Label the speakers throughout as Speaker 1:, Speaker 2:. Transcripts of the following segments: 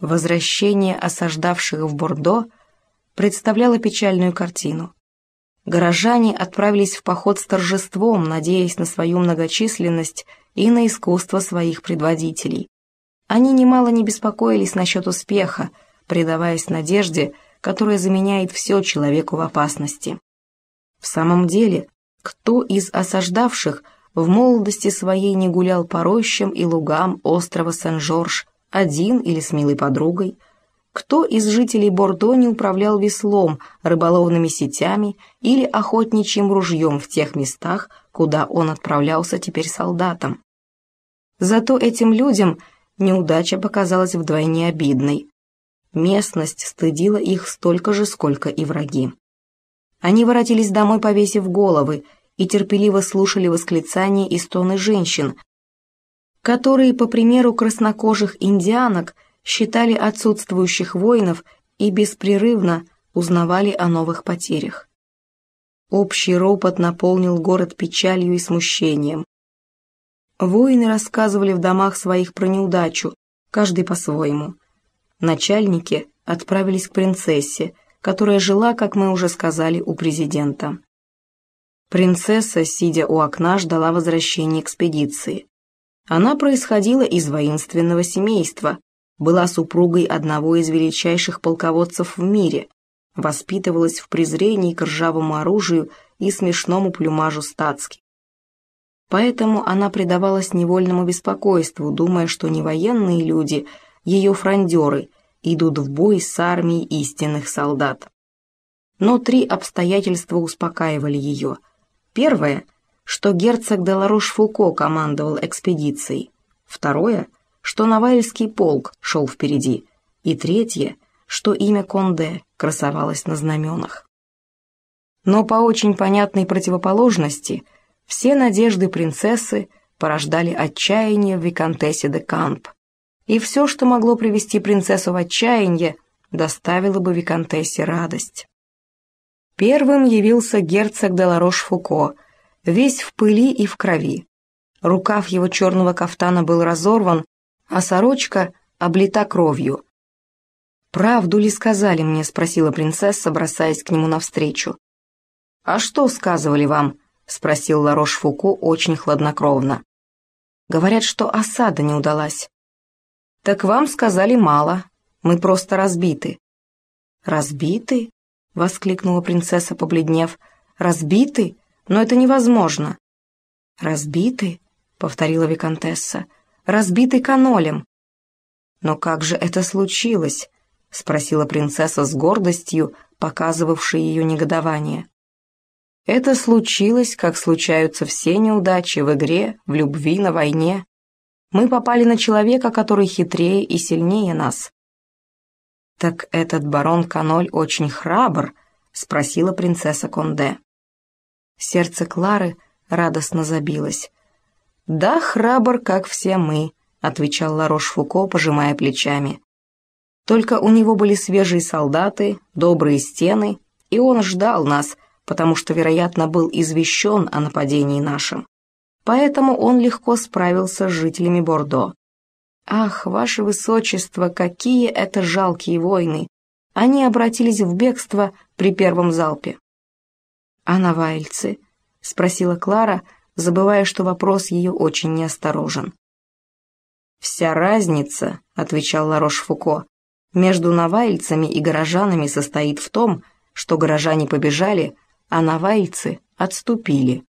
Speaker 1: Возвращение осаждавших в Бордо представляло печальную картину. Горожане отправились в поход с торжеством, надеясь на свою многочисленность и на искусство своих предводителей. Они немало не беспокоились насчет успеха, предаваясь надежде, которая заменяет все человеку в опасности. В самом деле, кто из осаждавших в молодости своей не гулял по рощам и лугам острова Сен-Жорж, один или с милой подругой, кто из жителей Бордо не управлял веслом, рыболовными сетями или охотничьим ружьем в тех местах, куда он отправлялся теперь солдатом. Зато этим людям неудача показалась вдвойне обидной. Местность стыдила их столько же, сколько и враги. Они воротились домой, повесив головы, и терпеливо слушали восклицания и стоны женщин, которые, по примеру краснокожих индианок, считали отсутствующих воинов и беспрерывно узнавали о новых потерях. Общий ропот наполнил город печалью и смущением. Воины рассказывали в домах своих про неудачу, каждый по-своему. Начальники отправились к принцессе, которая жила, как мы уже сказали, у президента. Принцесса, сидя у окна, ждала возвращения экспедиции. Она происходила из воинственного семейства, была супругой одного из величайших полководцев в мире, воспитывалась в презрении к ржавому оружию и смешному плюмажу статски. Поэтому она предавалась невольному беспокойству, думая, что не военные люди, ее фрондеры, идут в бой с армией истинных солдат. Но три обстоятельства успокаивали ее. Первое – что герцог де Ларош-Фуко командовал экспедицией. Второе, что Навальский полк шел впереди. И третье, что имя Конде красовалось на знаменах. Но по очень понятной противоположности все надежды принцессы порождали отчаяние в Викантессе де Камп. И все, что могло привести принцессу в отчаяние, доставило бы Викантессе радость. Первым явился герцог де Ларош-Фуко – весь в пыли и в крови. Рукав его черного кафтана был разорван, а сорочка облита кровью. «Правду ли сказали мне?» — спросила принцесса, бросаясь к нему навстречу. «А что сказывали вам?» — спросил Ларош Фуко очень хладнокровно. «Говорят, что осада не удалась». «Так вам сказали мало. Мы просто разбиты». «Разбиты?» — воскликнула принцесса, побледнев. «Разбиты? Но это невозможно». «Разбитый?» — повторила Викантесса. «Разбитый канолем». «Но как же это случилось?» — спросила принцесса с гордостью, показывавшей ее негодование. «Это случилось, как случаются все неудачи в игре, в любви, на войне. Мы попали на человека, который хитрее и сильнее нас». «Так этот барон Каноль очень храбр?» — спросила принцесса Конде. Сердце Клары радостно забилось. «Да, храбр, как все мы», — отвечал Ларош-Фуко, пожимая плечами. «Только у него были свежие солдаты, добрые стены, и он ждал нас, потому что, вероятно, был извещен о нападении нашем. Поэтому он легко справился с жителями Бордо. Ах, ваше высочество, какие это жалкие войны! Они обратились в бегство при первом залпе. «А навальцы?» — спросила Клара, забывая, что вопрос ее очень неосторожен. «Вся разница», — отвечал Ларош-Фуко, «между навальцами и горожанами состоит в том, что горожане побежали, а навальцы отступили.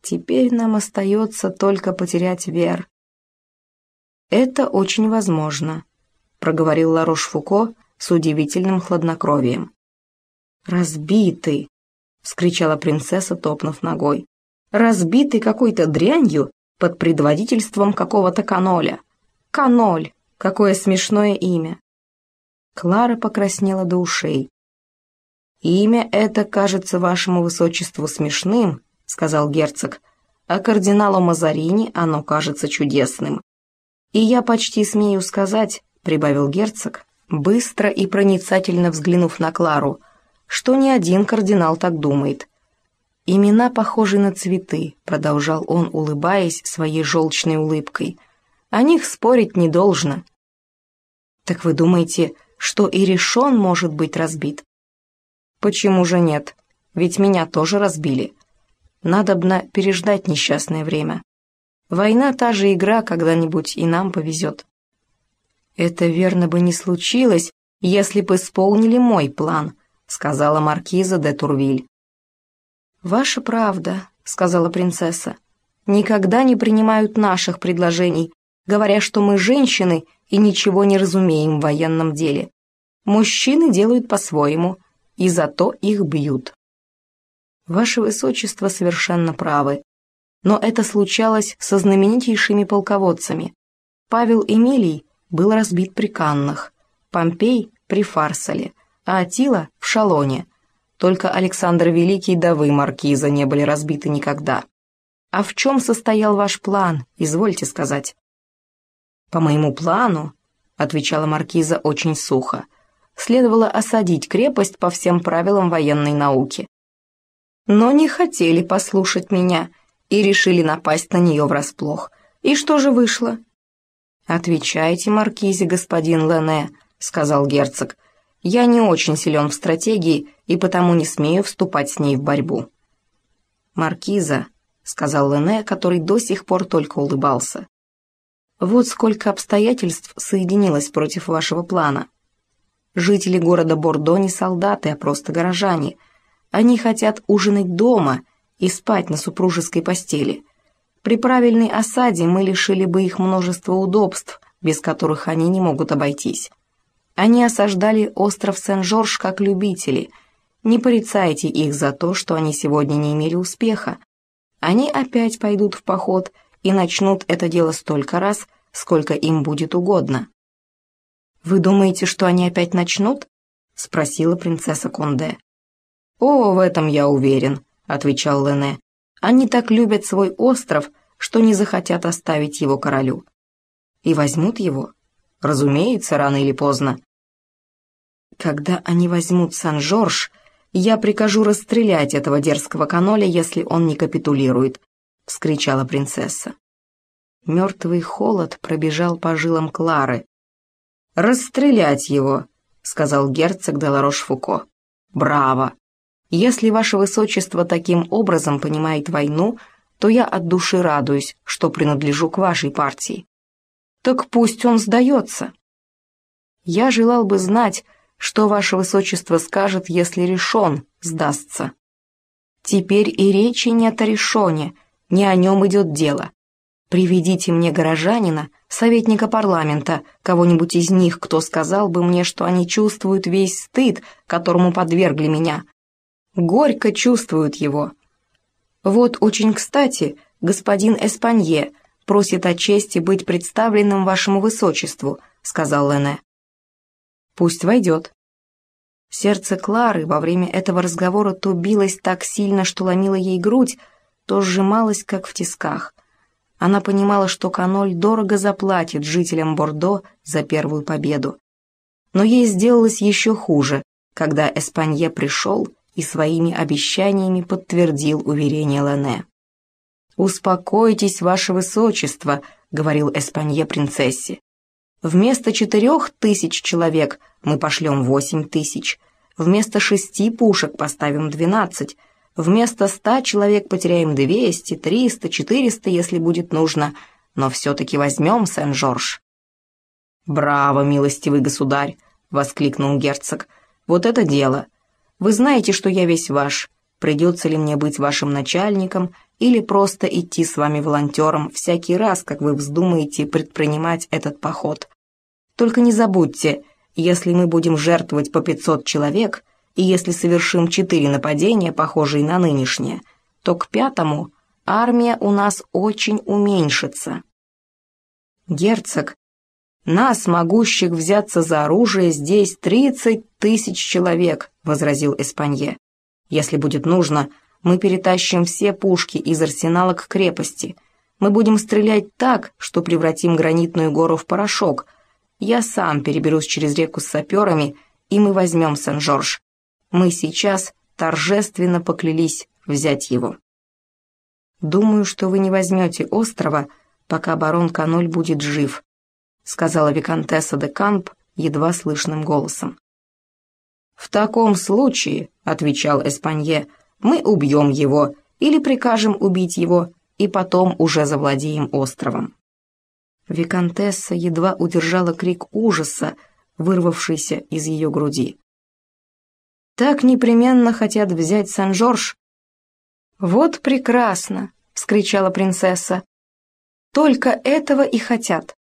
Speaker 1: Теперь нам остается только потерять Вер». «Это очень возможно», — проговорил Ларош-Фуко с удивительным хладнокровием. «Разбитый», вскричала принцесса, топнув ногой. «Разбитый какой-то дрянью под предводительством какого-то каноля. Каноль! Какое смешное имя!» Клара покраснела до ушей. «Имя это кажется вашему высочеству смешным», — сказал герцог, «а кардиналу Мазарини оно кажется чудесным. И я почти смею сказать», — прибавил герцог, быстро и проницательно взглянув на Клару, что ни один кардинал так думает. «Имена похожи на цветы», — продолжал он, улыбаясь своей желчной улыбкой. «О них спорить не должно». Так вы думаете, что и решен может быть разбит? Почему же нет? Ведь меня тоже разбили. Надобно переждать несчастное время. Война та же игра, когда-нибудь и нам повезет. Это верно бы не случилось, если бы исполнили мой план, сказала маркиза де Турвиль. Ваша правда, сказала принцесса. Никогда не принимают наших предложений, говоря, что мы женщины и ничего не разумеем в военном деле. Мужчины делают по-своему, и зато их бьют. Ваше Высочество совершенно правы. Но это случалось со знаменитейшими полководцами. Павел Эмилий был разбит при Каннах, Помпей при Фарсале, а Атила в Шалоне. Только Александр Великий да вы, Маркиза, не были разбиты никогда. А в чем состоял ваш план, извольте сказать? По моему плану, отвечала Маркиза очень сухо, следовало осадить крепость по всем правилам военной науки но не хотели послушать меня и решили напасть на нее врасплох. И что же вышло? «Отвечайте, маркизе, господин Лене», — сказал герцог. «Я не очень силен в стратегии и потому не смею вступать с ней в борьбу». «Маркиза», — сказал Лене, который до сих пор только улыбался. «Вот сколько обстоятельств соединилось против вашего плана. Жители города Бордо не солдаты, а просто горожане — они хотят ужинать дома и спать на супружеской постели. При правильной осаде мы лишили бы их множества удобств, без которых они не могут обойтись. Они осаждали остров Сен-Жорж как любители. Не порицайте их за то, что они сегодня не имели успеха. Они опять пойдут в поход и начнут это дело столько раз, сколько им будет угодно. «Вы думаете, что они опять начнут?» — спросила принцесса Конде. «О, в этом я уверен», — отвечал Лене. «Они так любят свой остров, что не захотят оставить его королю. И возьмут его? Разумеется, рано или поздно. Когда они возьмут Сан-Жорж, я прикажу расстрелять этого дерзкого каноля, если он не капитулирует», — вскричала принцесса. Мертвый холод пробежал по жилам Клары. «Расстрелять его», — сказал герцог Деларош-Фуко. «Браво! Если ваше высочество таким образом понимает войну, то я от души радуюсь, что принадлежу к вашей партии. Так пусть он сдается. Я желал бы знать, что ваше высочество скажет, если решен сдастся. Теперь и речи нет о решоне, не о нем идет дело. Приведите мне горожанина, советника парламента, кого-нибудь из них, кто сказал бы мне, что они чувствуют весь стыд, которому подвергли меня, горько чувствуют его. Вот очень кстати, господин Эспанье просит о чести быть представленным вашему высочеству, сказал Лене. Пусть войдет. Сердце Клары во время этого разговора то билось так сильно, что ломило ей грудь, то сжималось, как в тисках. Она понимала, что Каноль дорого заплатит жителям Бордо за первую победу. Но ей сделалось еще хуже, когда Эспанье пришел и своими обещаниями подтвердил уверение Лене. «Успокойтесь, ваше высочество», — говорил Эспанье принцессе. «Вместо четырех тысяч человек мы пошлем восемь тысяч, вместо шести пушек поставим двенадцать, вместо ста человек потеряем двести, триста, четыреста, если будет нужно, но все-таки возьмем Сен-Жорж». «Браво, милостивый государь!» — воскликнул герцог. «Вот это дело! Вы знаете, что я весь ваш. Придется ли мне быть вашим начальником или просто идти с вами волонтером всякий раз, как вы вздумаете предпринимать этот поход. Только не забудьте, если мы будем жертвовать по 500 человек, и если совершим четыре нападения, похожие на нынешнее, то к пятому армия у нас очень уменьшится. Герцог, нас, могущих взяться за оружие, здесь тридцать тысяч человек, возразил Эспанье. «Если будет нужно, мы перетащим все пушки из арсенала к крепости. Мы будем стрелять так, что превратим гранитную гору в порошок. Я сам переберусь через реку с саперами, и мы возьмем Сен-Жорж. Мы сейчас торжественно поклялись взять его». «Думаю, что вы не возьмете острова, пока барон Каноль будет жив», сказала виконтесса де Камп едва слышным голосом. «В таком случае, — отвечал Эспанье, — мы убьем его или прикажем убить его, и потом уже завладеем островом». Викантесса едва удержала крик ужаса, вырвавшийся из ее груди. «Так непременно хотят взять Сан-Жорж?» «Вот прекрасно!» — вскричала принцесса. «Только этого и хотят».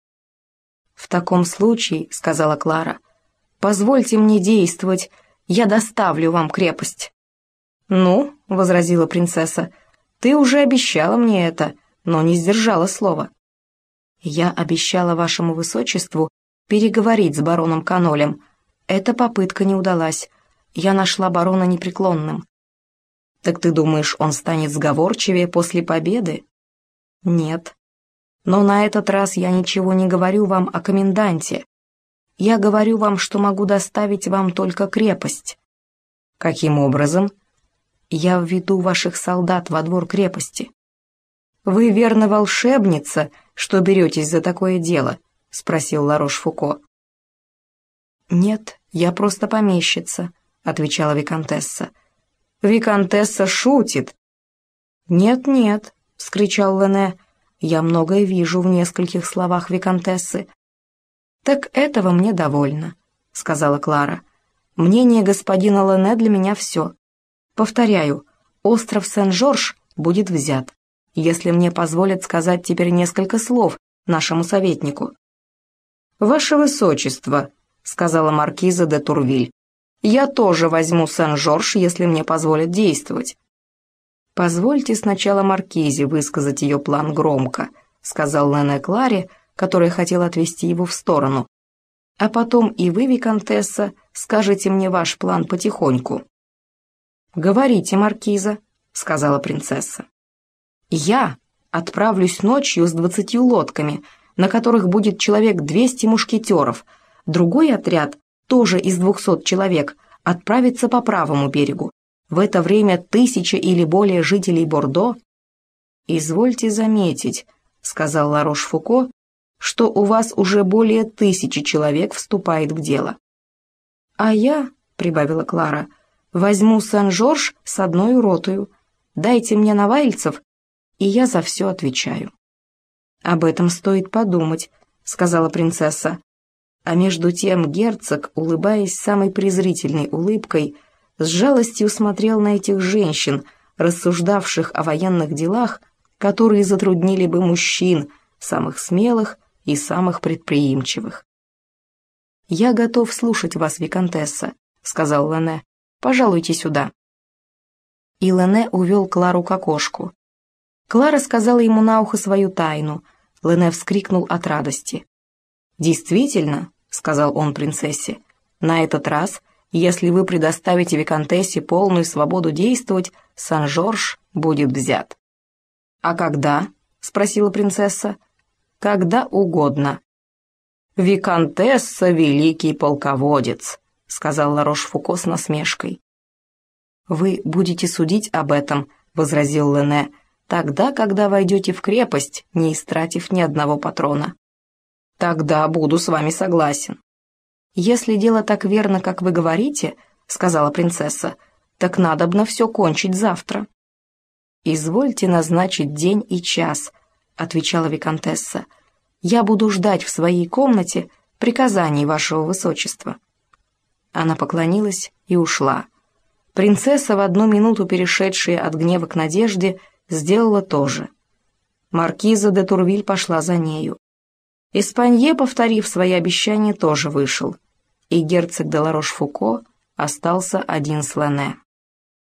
Speaker 1: «В таком случае, — сказала Клара, — позвольте мне действовать, я доставлю вам крепость». «Ну, — возразила принцесса, — ты уже обещала мне это, но не сдержала слова». «Я обещала вашему высочеству переговорить с бароном Канолем. Эта попытка не удалась. Я нашла барона непреклонным». «Так ты думаешь, он станет сговорчивее после победы?» «Нет. Но на этот раз я ничего не говорю вам о коменданте. Я говорю вам, что могу доставить вам только крепость». «Каким образом?» «Я введу ваших солдат во двор крепости». «Вы, верно, волшебница, что беретесь за такое дело?» — спросил Ларош Фуко. «Нет, я просто помещица», — отвечала Викантесса. «Викантесса шутит». «Нет-нет», — вскричал Лене, — «я многое вижу в нескольких словах Викантессы». «Так этого мне довольно», — сказала Клара. «Мнение господина Лене для меня все. Повторяю, остров Сен-Жорж будет взят, если мне позволят сказать теперь несколько слов нашему советнику». «Ваше Высочество», — сказала маркиза де Турвиль, «я тоже возьму Сен-Жорж, если мне позволят действовать». «Позвольте сначала маркизе высказать ее план громко», — сказал Лене Кларе, — который хотел отвести его в сторону. А потом и вы, Викантесса, скажете мне ваш план потихоньку. «Говорите, Маркиза», — сказала принцесса. «Я отправлюсь ночью с двадцатью лодками, на которых будет человек двести мушкетеров. Другой отряд, тоже из двухсот человек, отправится по правому берегу. В это время тысяча или более жителей Бордо...» «Извольте заметить», — сказал Ларош-Фуко, что у вас уже более тысячи человек вступает в дело. А я, прибавила Клара, возьму Сан-Жорж с одной ротою. Дайте мне навальцев, и я за все отвечаю. Об этом стоит подумать, сказала принцесса. А между тем герцог, улыбаясь самой презрительной улыбкой, с жалостью смотрел на этих женщин, рассуждавших о военных делах, которые затруднили бы мужчин, самых смелых и самых предприимчивых. «Я готов слушать вас, Викантесса», — сказал Лене. «Пожалуйте сюда». И Лене увел Клару к окошку. Клара сказала ему на ухо свою тайну. Лене вскрикнул от радости. «Действительно», — сказал он принцессе, — «на этот раз, если вы предоставите Викантессе полную свободу действовать, Сан-Жорж будет взят». «А когда?» — спросила принцесса когда угодно. «Викантесса — великий полководец», — сказал Ларош-Фуко с насмешкой. «Вы будете судить об этом», — возразил Лене, «тогда, когда войдете в крепость, не истратив ни одного патрона». «Тогда буду с вами согласен». «Если дело так верно, как вы говорите», — сказала принцесса, «так надобно все кончить завтра». «Извольте назначить день и час», —— отвечала виконтесса. «Я буду ждать в своей комнате приказаний вашего высочества». Она поклонилась и ушла. Принцесса, в одну минуту перешедшая от гнева к надежде, сделала то же. Маркиза де Турвиль пошла за нею. Испанье, повторив свои обещания, тоже вышел, и герцог де Ларош-Фуко остался один с Лене.